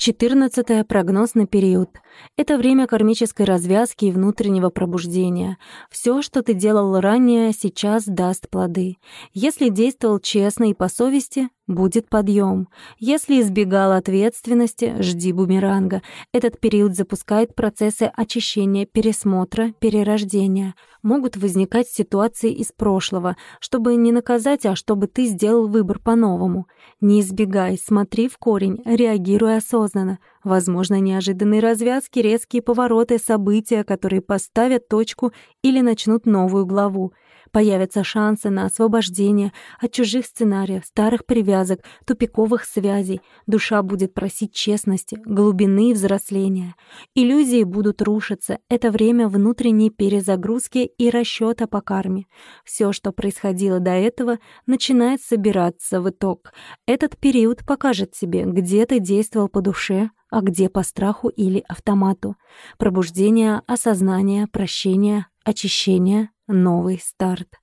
14. Прогноз на период. Это время кармической развязки и внутреннего пробуждения. Все, что ты делал ранее, сейчас даст плоды. Если действовал честно и по совести, будет подъем. Если избегал ответственности, жди бумеранга. Этот период запускает процессы очищения, пересмотра, перерождения. Могут возникать ситуации из прошлого, чтобы не наказать, а чтобы ты сделал выбор по-новому. Не избегай, смотри в корень, реагируй осознанно. Возможно, неожиданные развязки, резкие повороты, события, которые поставят точку или начнут новую главу. Появятся шансы на освобождение от чужих сценариев, старых привязок, тупиковых связей. Душа будет просить честности, глубины и взросления. Иллюзии будут рушиться. Это время внутренней перезагрузки и расчета по карме. Все, что происходило до этого, начинает собираться в итог. Этот период покажет тебе, где ты действовал по душе, а где по страху или автомату. Пробуждение, осознание, прощение, очищение, новый старт.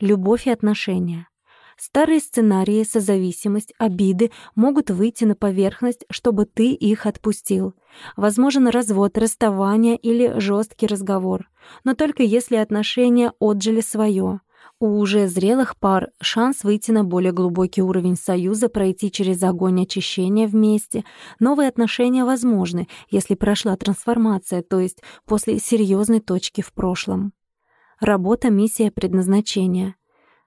Любовь и отношения. Старые сценарии, созависимость, обиды могут выйти на поверхность, чтобы ты их отпустил. Возможен развод, расставание или жесткий разговор. Но только если отношения отжили свое. У уже зрелых пар шанс выйти на более глубокий уровень союза, пройти через огонь очищения вместе. Новые отношения возможны, если прошла трансформация, то есть после серьезной точки в прошлом. Работа, миссия, предназначение.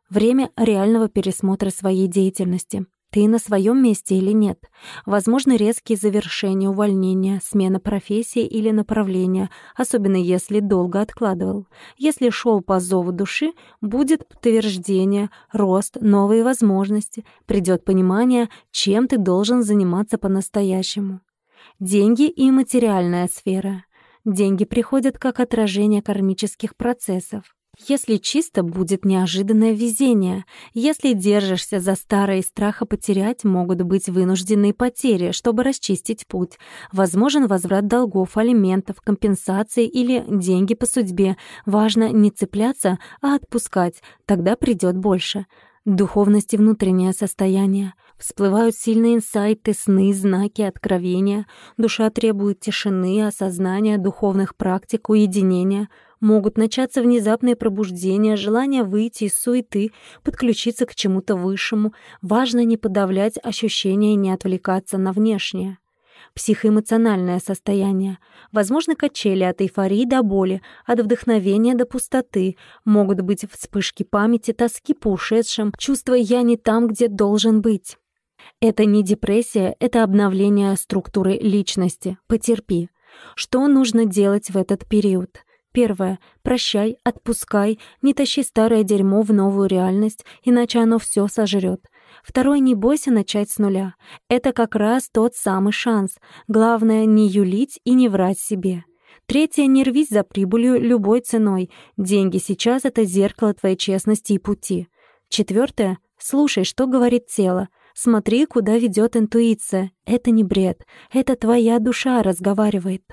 Время реального пересмотра своей деятельности. Ты на своем месте или нет? Возможно, резкие завершения, увольнения, смена профессии или направления, особенно если долго откладывал. Если шел по зову души, будет подтверждение, рост, новые возможности, придет понимание, чем ты должен заниматься по-настоящему. Деньги и материальная сфера. Деньги приходят как отражение кармических процессов. Если чисто, будет неожиданное везение. Если держишься за старое страха потерять, могут быть вынужденные потери, чтобы расчистить путь. Возможен возврат долгов, алиментов, компенсации или деньги по судьбе. Важно не цепляться, а отпускать, тогда придет больше. Духовность и внутреннее состояние. Всплывают сильные инсайты, сны, знаки, откровения. Душа требует тишины, осознания, духовных практик, уединения. Могут начаться внезапные пробуждения, желание выйти из суеты, подключиться к чему-то высшему. Важно не подавлять ощущения и не отвлекаться на внешнее психоэмоциональное состояние. Возможны качели от эйфории до боли, от вдохновения до пустоты. Могут быть вспышки памяти, тоски по ушедшим, чувство «я не там, где должен быть». Это не депрессия, это обновление структуры личности. Потерпи. Что нужно делать в этот период? Первое. Прощай, отпускай, не тащи старое дерьмо в новую реальность, иначе оно все сожрет. Второй, не бойся начать с нуля. Это как раз тот самый шанс. Главное, не юлить и не врать себе. Третье, не рвись за прибылью любой ценой. Деньги сейчас — это зеркало твоей честности и пути. Четвертое, слушай, что говорит тело. Смотри, куда ведет интуиция. Это не бред. Это твоя душа разговаривает.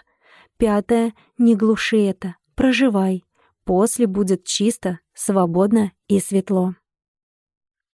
Пятое, не глуши это. Проживай. После будет чисто, свободно и светло.